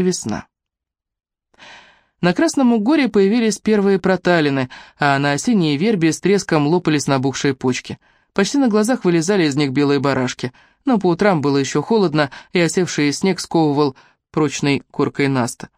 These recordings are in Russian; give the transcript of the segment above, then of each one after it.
Весна. На Красном Угоре появились первые проталины, а на осенней вербе с треском лопались набухшие почки. Почти на глазах вылезали из них белые барашки, но по утрам было еще холодно, и осевший снег сковывал прочной коркой наста.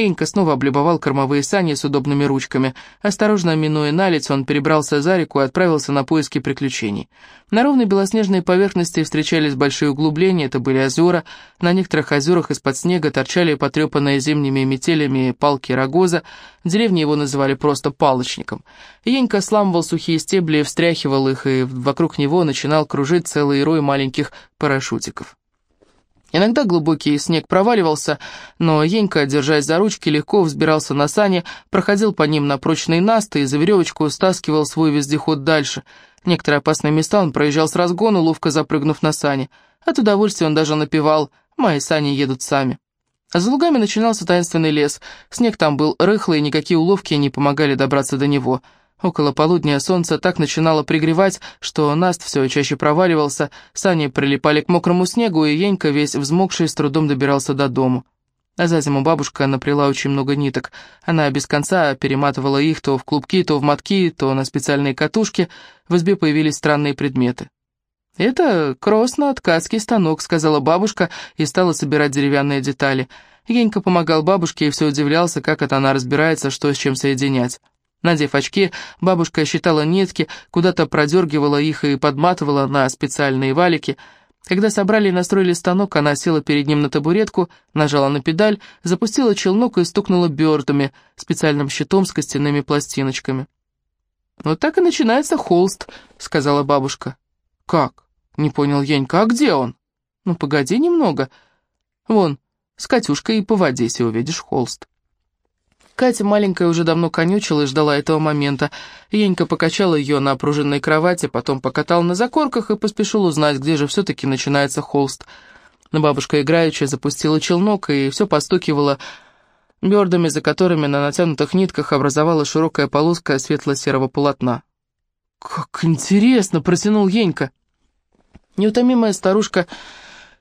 Энька снова облюбовал кормовые сани с удобными ручками. Осторожно минуя наледь, он перебрался за реку и отправился на поиски приключений. На ровной белоснежной поверхности встречались большие углубления, это были озера. На некоторых озерах из-под снега торчали потрепанные зимними метелями палки рогоза. Деревни его называли просто палочником. Енька сламывал сухие стебли, встряхивал их, и вокруг него начинал кружить целый рой маленьких парашютиков. Иногда глубокий снег проваливался, но Енька, держась за ручки, легко взбирался на сани, проходил по ним на прочные насты и за веревочку стаскивал свой вездеход дальше. Некоторые опасные места он проезжал с разгону, ловко запрыгнув на сани. От удовольствия он даже напевал «Мои сани едут сами». А за лугами начинался таинственный лес. Снег там был рыхлый, и никакие уловки не помогали добраться до него — Около полудня солнце так начинало пригревать, что Наст все чаще проваливался, сани прилипали к мокрому снегу, и Енька, весь взмокший, с трудом добирался до дому. А за зиму бабушка наплела очень много ниток. Она без конца перематывала их то в клубки, то в мотки, то на специальные катушки. В избе появились странные предметы. «Это кросно-ткацкий станок», — сказала бабушка и стала собирать деревянные детали. Енька помогал бабушке и все удивлялся, как это она разбирается, что с чем соединять. Надев очки, бабушка считала нитки, куда-то продергивала их и подматывала на специальные валики. Когда собрали и настроили станок, она села перед ним на табуретку, нажала на педаль, запустила челнок и стукнула бёрдами, специальным щитом с костяными пластиночками. «Вот так и начинается холст», — сказала бабушка. «Как?» — не понял Янька. «А где он?» «Ну, погоди немного. Вон, с Катюшкой по воде, если увидишь холст». Катя маленькая уже давно конючила и ждала этого момента. Енька покачала ее на пружинной кровати, потом покатал на закорках и поспешил узнать, где же все-таки начинается холст. Бабушка играючи запустила челнок и все постукивала бёрдами, за которыми на натянутых нитках образовалась широкая полоска светло-серого полотна. «Как интересно!» — протянул Енька. Неутомимая старушка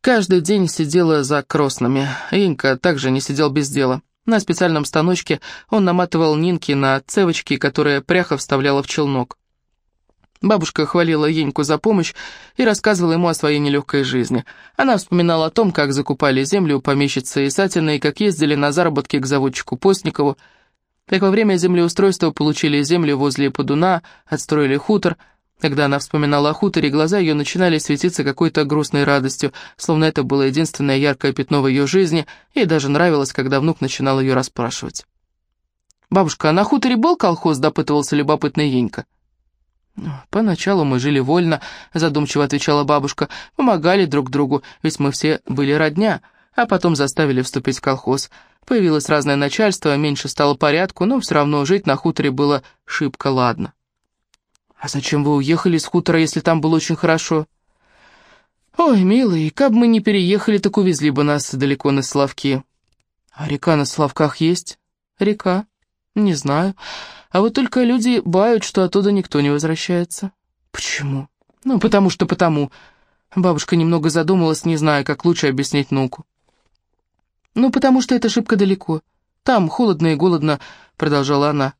каждый день сидела за кроснами. Енька также не сидел без дела. На специальном станочке он наматывал нинки на цевочки, которые пряха вставляла в челнок. Бабушка хвалила Еньку за помощь и рассказывала ему о своей нелегкой жизни. Она вспоминала о том, как закупали землю у помещицы Исатиной, как ездили на заработки к заводчику Постникову, как во время землеустройства получили землю возле Подуна, отстроили хутор — когда она вспоминала о хуторе, глаза ее начинали светиться какой-то грустной радостью, словно это было единственное яркое пятно в ее жизни, и даже нравилось, когда внук начинал ее расспрашивать. «Бабушка, а на хуторе был колхоз?» — допытывался любопытный Енька. «Поначалу мы жили вольно», — задумчиво отвечала бабушка. «Помогали друг другу, ведь мы все были родня, а потом заставили вступить в колхоз. Появилось разное начальство, меньше стало порядку, но все равно жить на хуторе было шибко ладно». «А зачем вы уехали с хутора, если там было очень хорошо?» «Ой, милый, как бы мы не переехали, так увезли бы нас далеко на Славки». «А река на Славках есть?» «Река? Не знаю. А вот только люди бают, что оттуда никто не возвращается». «Почему?» «Ну, потому что потому». Бабушка немного задумалась, не зная, как лучше объяснить внуку. «Ну, потому что это шибко далеко. Там холодно и голодно», — продолжала она.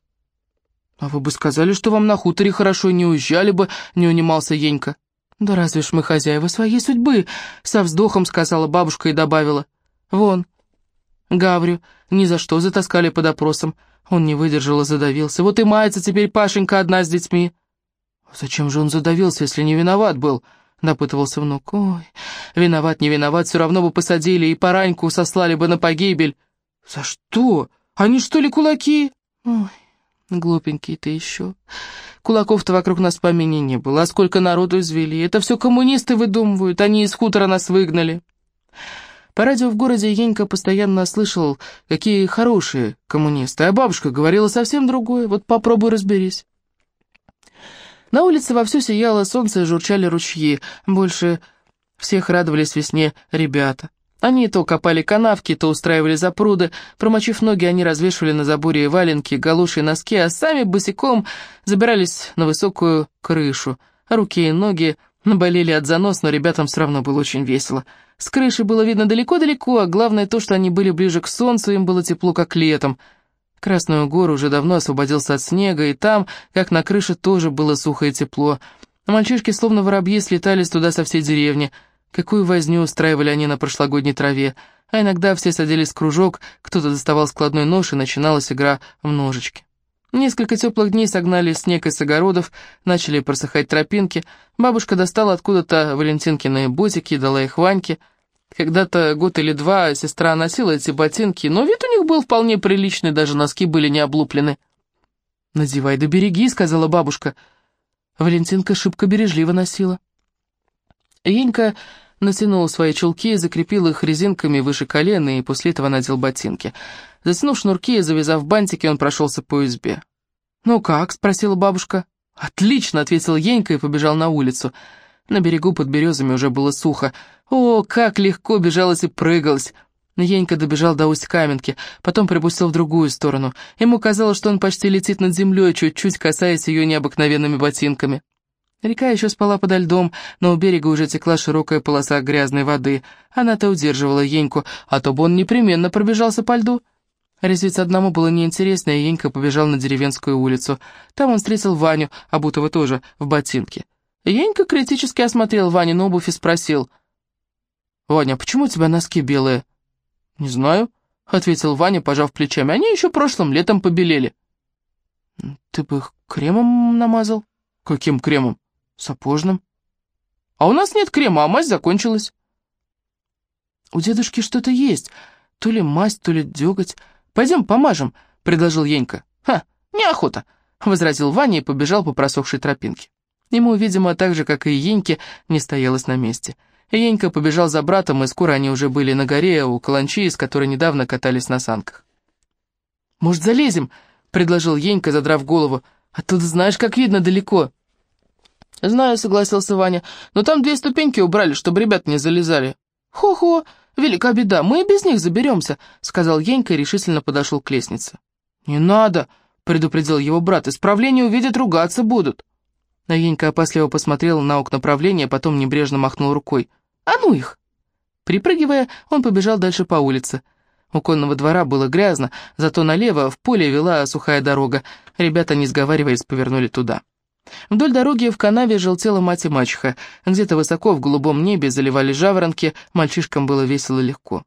«А вы бы сказали, что вам на хуторе хорошо, не уезжали бы», — не унимался Енька. «Да разве ж мы хозяева своей судьбы?» — со вздохом сказала бабушка и добавила. «Вон, Гаврю ни за что затаскали под опросом. Он не выдержал и задавился. Вот и мается теперь Пашенька одна с детьми». «Зачем же он задавился, если не виноват был?» — допытывался внук. «Ой, виноват, не виноват, все равно бы посадили и пораньку сослали бы на погибель». «За что? Они что ли кулаки?» «Ой, Глупенький ты еще. Кулаков-то вокруг нас помине не было. А сколько народу извели. Это все коммунисты выдумывают. Они из хутора нас выгнали. По радио в городе Енька постоянно слышал, какие хорошие коммунисты. А бабушка говорила совсем другое. Вот попробуй разберись. На улице вовсю сияло солнце и журчали ручьи. Больше всех радовались весне ребята. Они то копали канавки, то устраивали запруды. Промочив ноги, они развешивали на заборе валенки, галуши и носки, а сами босиком забирались на высокую крышу. Руки и ноги Наболели от занос, но ребятам все равно было очень весело. С крыши было видно далеко-далеко, а главное то, что они были ближе к солнцу, им было тепло, как летом. Красную гору уже давно освободился от снега, и там, как на крыше, тоже было сухо и тепло. мальчишки, словно воробьи, слетались туда со всей деревни. Какую возню устраивали они на прошлогодней траве. А иногда все садились в кружок, кто-то доставал складной нож, и начиналась игра в ножички. Несколько теплых дней согнали снег из огородов, начали просыхать тропинки. Бабушка достала откуда-то Валентинкины ботики и дала их Ваньке. Когда-то год или два сестра носила эти ботинки, но вид у них был вполне приличный, даже носки были не облуплены. «Надевай да береги», — сказала бабушка. Валентинка шибко бережливо носила. Енька натянул свои чулки, закрепил их резинками выше колена и после этого надел ботинки. Затянув шнурки и завязав бантики, он прошелся по избе. «Ну как?» — спросила бабушка. «Отлично!» — ответил Енька и побежал на улицу. На берегу под березами уже было сухо. О, как легко бежалось и прыгалось! Енька добежал до усть каменки, потом припустил в другую сторону. Ему казалось, что он почти летит над землей, чуть-чуть касаясь ее необыкновенными ботинками. Река еще спала подо льдом, но у берега уже текла широкая полоса грязной воды. Она-то удерживала Еньку, а то бы он непременно пробежался по льду. Резвиться одному было неинтересно, и Енька побежал на деревенскую улицу. Там он встретил Ваню, обутого тоже, в ботинке. Енька критически осмотрел Ваню обувь и спросил. «Ваня, почему у тебя носки белые?» «Не знаю», — ответил Ваня, пожав плечами. «Они еще прошлым летом побелели». «Ты бы их кремом намазал?» «Каким кремом?» Сапожным. А у нас нет крема, а мазь закончилась. У дедушки что-то есть, то ли мазь, то ли деготь. Пойдем помажем, предложил Енька. Ха, неохота, возразил Ваня и побежал по просохшей тропинке. Ему, видимо, так же, как и Еньке, не стоялось на месте. Енька побежал за братом, и скоро они уже были на горе у каланчи, с которой недавно катались на санках. «Может, залезем?» — предложил Енька, задрав голову. «А тут знаешь, как видно далеко». «Знаю», — согласился Ваня, — «но там две ступеньки убрали, чтобы ребят не залезали». «Хо-хо, велика беда, мы и без них заберемся», — сказал Енька и решительно подошел к лестнице. «Не надо», — предупредил его брат, — «исправление увидят, ругаться будут». А Енька опасливо посмотрел на окна правления, потом небрежно махнул рукой. «А ну их!» Припрыгивая, он побежал дальше по улице. У конного двора было грязно, зато налево в поле вела сухая дорога. Ребята, не сговариваясь, повернули туда. Вдоль дороги в канаве желтела мать и мачеха. Где-то высоко в голубом небе заливали жаворонки, мальчишкам было весело и легко.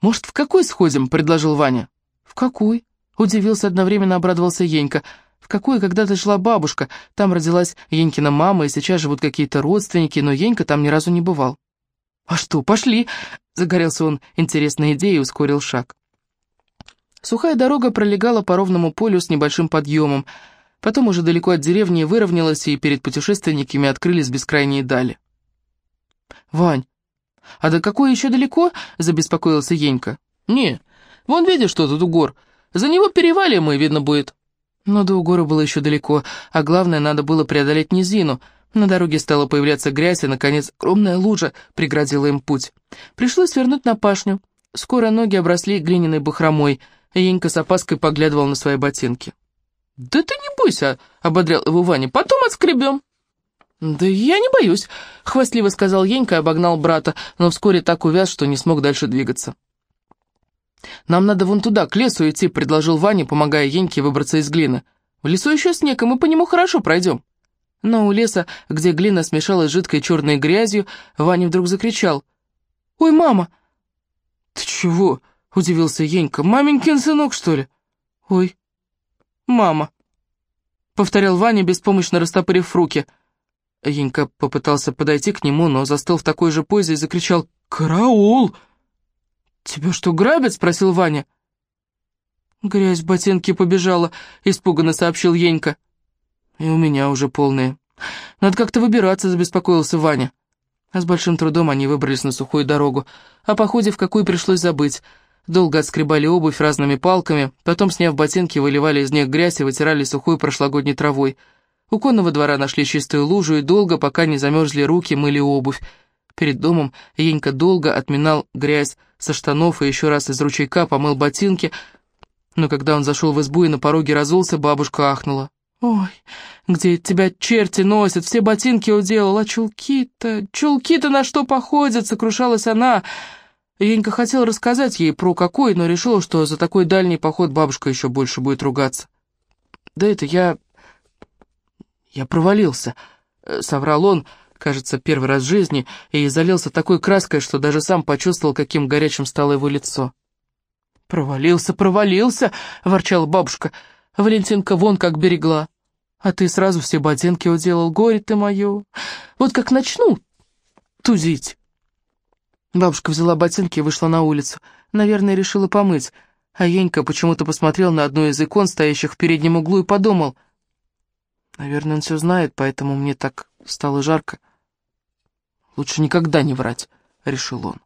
«Может, в какой сходим?» — предложил Ваня. «В какой?» — удивился, одновременно обрадовался Енька. «В какой когда-то шла бабушка, там родилась Енькина мама, и сейчас живут какие-то родственники, но Енька там ни разу не бывал». «А что, пошли!» — загорелся он интересной идеей и ускорил шаг. Сухая дорога пролегала по ровному полю с небольшим подъемом — Потом уже далеко от деревни выровнялась, и перед путешественниками открылись бескрайние дали. «Вань, а до какой еще далеко?» — забеспокоился Енька. «Не, вон видишь, что тут у гор. За него перевалим, и видно будет». Но до Угора было еще далеко, а главное, надо было преодолеть низину. На дороге стала появляться грязь, и, наконец, огромная лужа преградила им путь. Пришлось вернуть на пашню. Скоро ноги обросли глиняной бахромой, Енька с опаской поглядывал на свои ботинки. «Да ты не бойся», — ободрял его Ваня, — «потом отскребем». «Да я не боюсь», — хвастливо сказал Енька и обогнал брата, но вскоре так увяз, что не смог дальше двигаться. «Нам надо вон туда, к лесу идти», — предложил Ваня, помогая Еньке выбраться из глины. «В лесу еще снег, и мы по нему хорошо пройдем». Но у леса, где глина смешалась с жидкой черной грязью, Ваня вдруг закричал. «Ой, мама!» «Ты чего?» — удивился Енька. «Маменькин сынок, что ли?» «Ой, «Мама», — повторял Ваня, беспомощно растопырив руки. Енька попытался подойти к нему, но застыл в такой же позе и закричал «Караул!» «Тебя что, грабят?» — спросил Ваня. «Грязь в ботинке побежала», — испуганно сообщил Енька. «И у меня уже полные. Надо как-то выбираться», — забеспокоился Ваня. А с большим трудом они выбрались на сухую дорогу, о походе в какую пришлось забыть — Долго отскребали обувь разными палками, потом, сняв ботинки, выливали из них грязь и вытирали сухой прошлогодней травой. У конного двора нашли чистую лужу и долго, пока не замерзли руки, мыли обувь. Перед домом Енька долго отминал грязь со штанов и еще раз из ручейка помыл ботинки, но когда он зашел в избу и на пороге разулся, бабушка ахнула. Ой, где тебя черти носят, все ботинки уделал, а чулки-то, чулки-то на что походят, сокрушалась она. Енька хотел рассказать ей про какой, но решила, что за такой дальний поход бабушка еще больше будет ругаться. «Да это я... я провалился», — соврал он, кажется, первый раз в жизни, и залился такой краской, что даже сам почувствовал, каким горячим стало его лицо. «Провалился, провалился!» — ворчала бабушка. «Валентинка вон как берегла. А ты сразу все ботинки уделал, горе ты мое. Вот как начну тузить». Бабушка взяла ботинки и вышла на улицу. Наверное, решила помыть. А Енька почему-то посмотрел на одну из икон, стоящих в переднем углу, и подумал. Наверное, он все знает, поэтому мне так стало жарко. Лучше никогда не врать, решил он.